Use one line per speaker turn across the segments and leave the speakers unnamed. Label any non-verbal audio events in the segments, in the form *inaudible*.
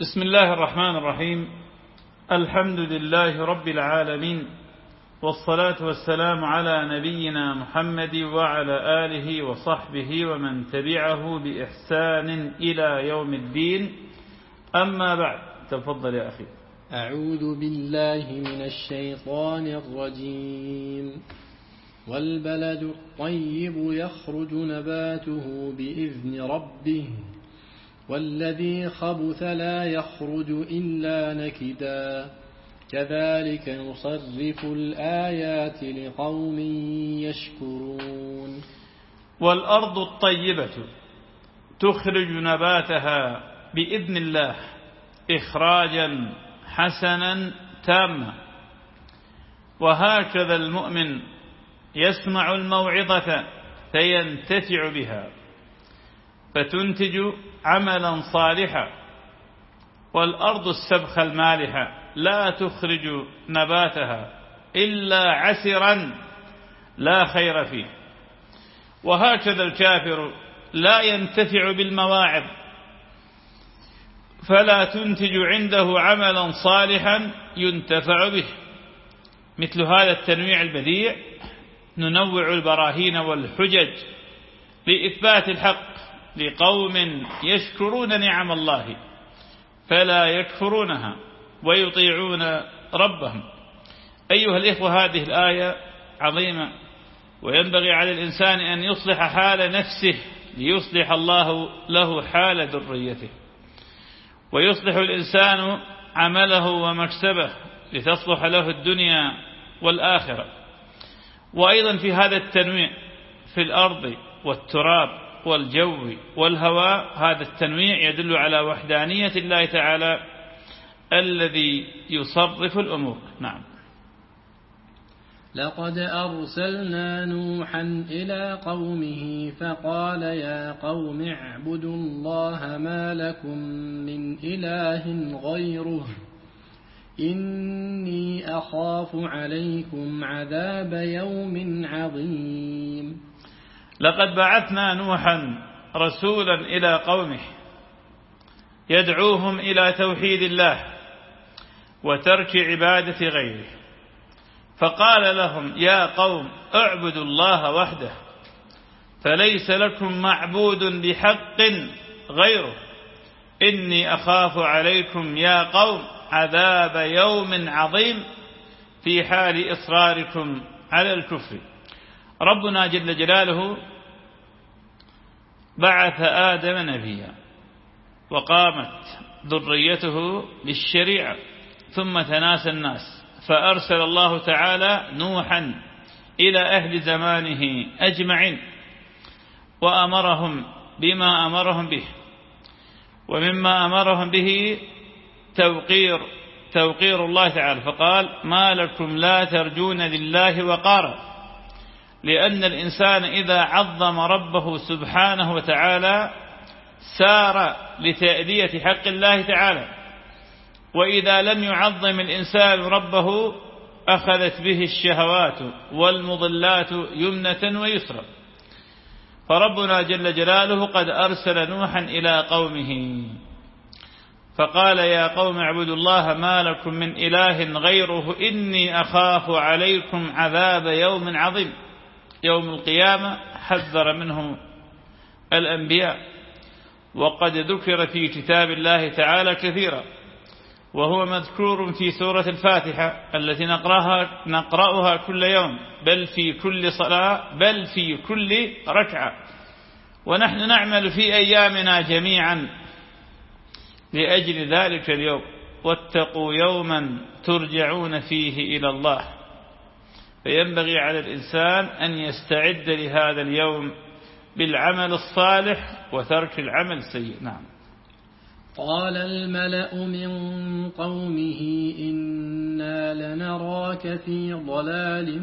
بسم الله الرحمن الرحيم. الحمد لله رب العالمين والصلاة والسلام على نبينا محمد وعلى آله وصحبه ومن تبعه بإحسان إلى يوم الدين. أما بعد تفضل يا أخي.
أعوذ بالله من الشيطان الرجيم. والبلد الطيب يخرج نباته بإذن ربه. والذي خبث لا يخرج إلا نكدا. كذلك نصرف الآيات لقوم يشكرون.
والأرض الطيبة تخرج نباتها بإذن الله إخراجا حسنا تاما. وهكذا المؤمن يسمع الموعظة فينتفع بها. فتنتج عملا صالحا والأرض السبخ المالحة لا تخرج نباتها إلا عسرا لا خير فيه. وهكذا الكافر لا ينتفع بالمواعظ فلا تنتج عنده عملا صالحا ينتفع به. مثل هذا التنويع البديع ننوع البراهين والحجج لإثبات الحق. لقوم يشكرون نعم الله فلا يكفرونها ويطيعون ربهم. أيها الإخوة هذه الآية عظيمة وينبغي على الإنسان أن يصلح حال نفسه ليصلح الله له حال ذريته ويصلح الإنسان عمله ومكسبه لتصلح له الدنيا والآخرة. وأيضا في هذا التنويع في الأرض والتراب والجو والهواء هذا التنويع يدل على وحدانية الله تعالى الذي يصرف الأمور. نعم.
لقد أرسلنا نوحا إلى قومه فقال يا قوم اعبدوا الله ما لكم من إله غيره. إني أخاف عليكم عذاب يوم عظيم.
لقد بعثنا نوحا رسولا إلى قومه يدعوهم إلى توحيد الله وترك عبادة غيره. فقال لهم يا قوم اعبدوا الله وحده فليس لكم معبود بحق غيره. إني أخاف عليكم يا قوم عذاب يوم عظيم في حال إصراركم على الكفر. ربنا جل جلاله بعث آدم نبيا وقامت ذريته بالشريعة ثم تناسى الناس. فأرسل الله تعالى نوحا إلى أهل زمانه أجمعين وأمرهم بما أمرهم به ومما أمرهم به توقير توقير الله تعالى. فقال ما لكم لا ترجون لله وقارا. لأن الإنسان إذا عظم ربه سبحانه وتعالى سار لتأدية حق الله تعالى. وإذا لم يعظم الإنسان ربه أخذت به الشهوات والمضلات يمنة ويسرا. فربنا جل جلاله قد أرسل نوحا إلى قومه فقال يا قوم اعبدوا الله ما لكم من إله غيره إني أخاف عليكم عذاب يوم عظيم. يوم القيامة حذر منه الأنبياء وقد ذكر في كتاب الله تعالى كثيرا وهو مذكور في سورة الفاتحة التي نقرأها, نقرأها كل يوم بل في كل صلاة بل في كل ركعة ونحن نعمل في أيامنا جميعا لأجل ذلك اليوم واتقوا يوما ترجعون فيه إلى الله فينبغي على الإنسان أن يستعد لهذا اليوم بالعمل الصالح وترك العمل السيء. نعم.
قال الملأ من قومه إنا لنراك في ضلال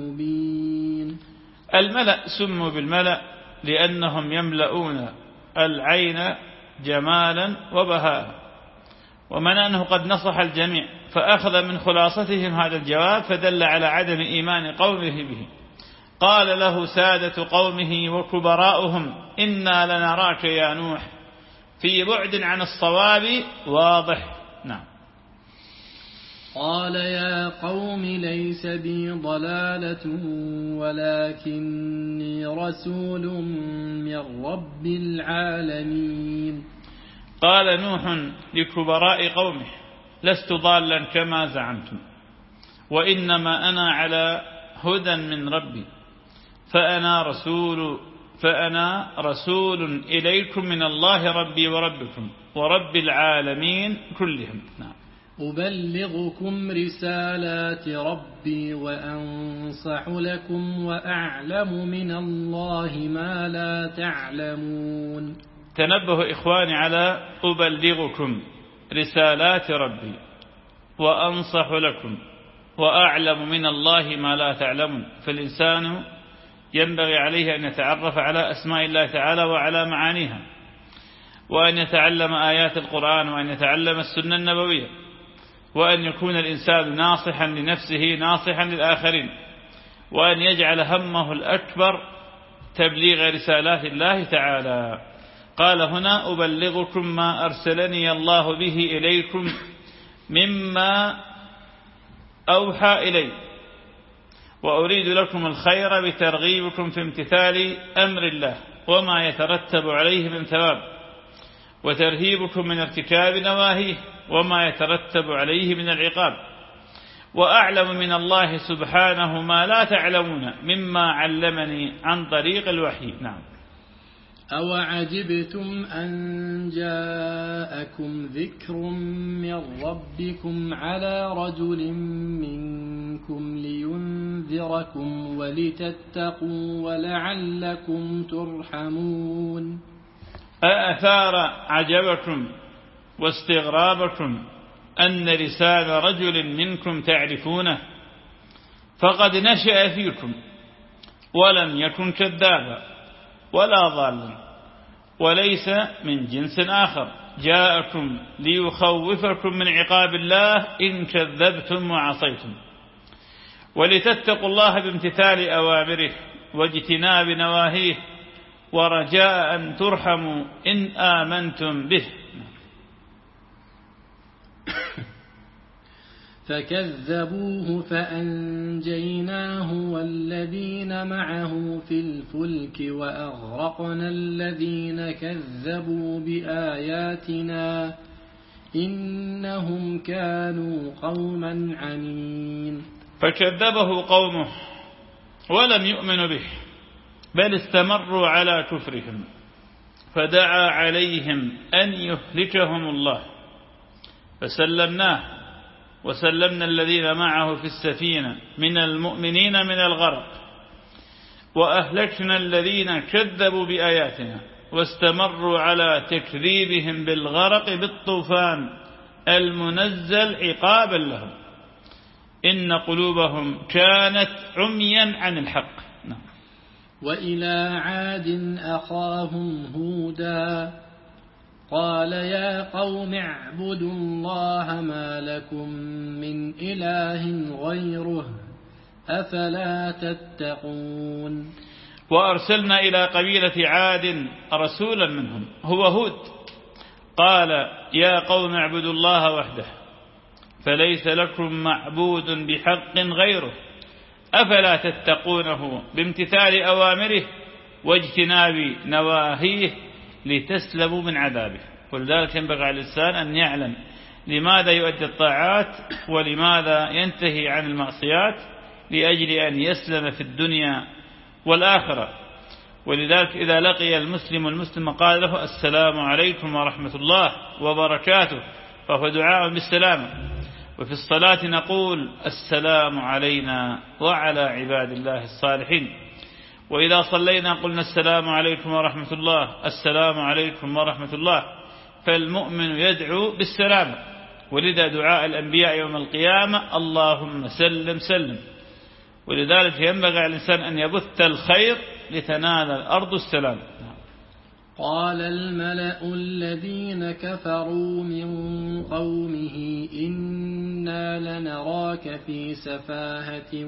مبين.
الملأ سموا بالملأ لأنهم يملؤون العين جمالا وبهاء. ومن أنه قد نصح الجميع. فأخذ من خلاصتهم هذا الجواب فدل على عدم إيمان قومه به. قال له سادة قومه وكبراؤهم إنا لنراك يا نوح في بعد عن الصواب واضح. نعم.
قال يا قوم ليس بي ضلالة ولكني رسول من رب العالمين.
قال نوح لكبراء قومه لست ضالا كما زعمتم وإنما أنا على هدى من ربي فأنا رسول فأنا رسول إليكم من الله ربي وربكم ورب العالمين كلهم. نعم.
أبلغكم رسالات ربي وأنصح لكم وأعلم من الله ما لا تعلمون.
تنبه إخواني على أبلغكم. رسالات ربي وأنصح لكم وأعلم من الله ما لا تعلمون. فالإنسان ينبغي عليه أن يتعرف على أسماء الله تعالى وعلى معانيها وأن يتعلم آيات القرآن وأن يتعلم السنة النبوية وأن يكون الإنسان ناصحا لنفسه ناصحا للآخرين وأن يجعل همه الأكبر تبليغ رسالات الله تعالى. قال هنا أبلغكم ما أرسلني الله به إليكم مما أوحى إلي. وأريد لكم الخير بترغيبكم في امتثال أمر الله وما يترتب عليه من ثواب وترهيبكم من ارتكاب نواهيه وما يترتب عليه من العقاب. وأعلم من الله سبحانه ما لا تعلمون مما علمني عن طريق الوحي. نعم.
أو عجبتم أن جاءكم ذكر من ربكم على رجل منكم لينذركم ولتتقوا ولعلكم ترحمون
أأثار عجبكم واستغرابكم أن لسان رجل منكم تعرفونه فقد نشأ فيكم ولم يكن كذابا ولا ضالا وليس من جنس آخر. جاءكم ليخوفكم من عقاب الله إن كذبتم وعصيتم. ولتتقوا الله بامتثال أوامره واجتناب نواهيه ورجاء أن ترحموا إن آمنتم به. *coughs*
فكذبوه فأنجيناه والذين معه في الفلك وأغرقنا الذين كذبوا بآياتنا إنهم كانوا قوما عمين
فكذبه قومه ولم يؤمنوا به بل استمروا على كفرهم فدعا عليهم أن يهلكهم الله فسلمناه وسلمنا الذين معه في السفينة من المؤمنين من الغرق وأهلكنا الذين كذبوا بآياتنا واستمروا على تكذيبهم بالغرق بالطوفان المنزل عقابا لهم إن قلوبهم كانت عميا عن الحق نعم.
وإلى عاد أخاهم هودا قال يا قوم اعبدوا الله ما لكم من إله غيره أفلا تتقون
وأرسلنا إلى قبيلة عاد رسولا منهم هو هود. قال يا قوم اعبدوا الله وحده فليس لكم معبود بحق غيره أفلا تتقونه بامتثال أوامره واجتناب نواهيه. لتسلموا من عذابه. ولذلك ينبغي على الإنسان أن يعلم لماذا يؤدي الطاعات ولماذا ينتهي عن المعصيات لأجل أن يسلم في الدنيا والآخرة. ولذلك إذا لقي المسلم المسلم قال له السلام عليكم ورحمة الله وبركاته فهو دعاء بالسلامة. وفي الصلاة نقول السلام علينا وعلى عباد الله الصالحين. وإذا صلينا قلنا السلام عليكم ورحمة الله. السلام عليكم ورحمة الله. فالمؤمن يدعو بالسلام. ولذا دعاء الأنبياء يوم القيامة اللهم سلم سلم. ولذلك ينبغي على الإنسان أن يبث الخير لتنال الأرض السلام.
قال الملأ الذين كفروا من قومه إنا لنراك في سفاهة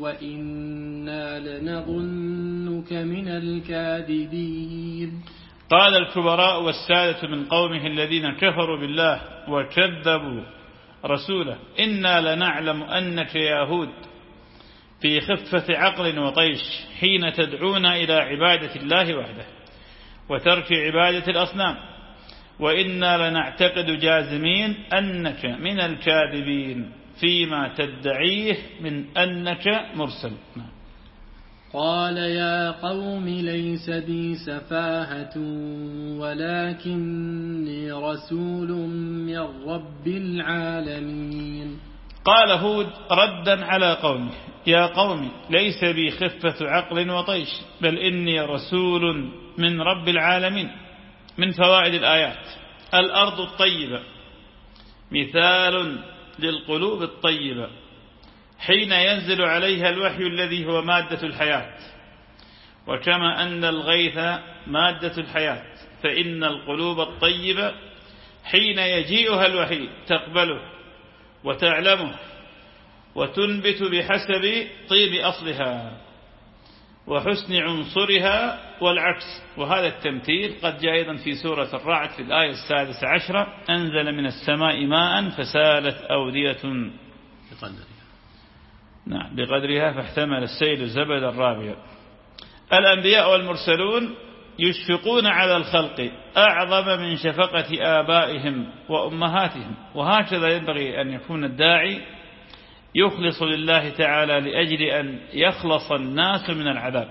وإنا لنظنك من الكاذبين.
قال الكبراء والسادة من قومه الذين كفروا بالله وكذبوا رسوله. إنا لنعلم أنك يا هود في خفة عقل وطيش حين تدعون إلى عبادة الله وحده. وترك عبادة الأصنام وإنا لنعتقد جازمين أنك من الكاذبين فيما تدعيه من أنك مرسل.
قال يا قوم ليس بي سفاهة ولكني رسول من رب العالمين
قال هود ردا على قومه يا قوم ليس بي خفة عقل وطيش بل إني رسول من رب العالمين. من فوائد الآيات الأرض الطيبة. مثال للقلوب الطيبة. حين ينزل عليها الوحي الذي هو مادة الحياة. وكما أن الغيث مادة الحياة. فإن القلوب الطيبة حين يجيئها الوحي تقبله. وتعلمه وتنبت بحسب طيب أصلها وحسن عنصرها والعكس. وهذا التمثيل قد جاء أيضا في سورة الرعد في الآية السادسة عشرة أنزل من السماء ماء فسالت أودية بقدرها. نعم بقدرها فاحتمل السيل الزبد الرابع. الأنبياء والمرسلون يشفقون على الخلق أعظم من شفقة آبائهم وأمهاتهم. وهكذا ينبغي أن يكون الداعي يخلص لله تعالى لأجل أن يخلص الناس من العذاب.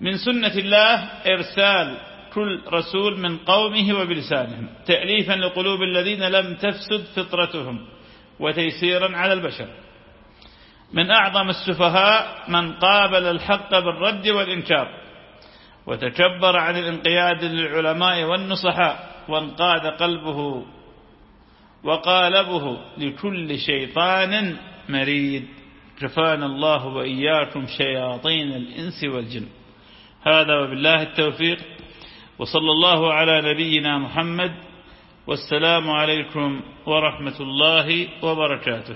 من سنة الله إرسال كل رسول من قومه وبلسانهم تأليفا لقلوب الذين لم تفسد فطرتهم وتيسيرا على البشر. من أعظم السفهاء من قابل الحق بالرد والإنكار. وتكبر عن الانقياد للعلماء والنصحاء وانقاد قلبه وقالبه لكل شيطان مريد. كفانا الله وإياكم شياطين الإنس والجن. هذا وبالله التوفيق. وصلى الله على نبينا محمد. والسلام عليكم ورحمة الله وبركاته.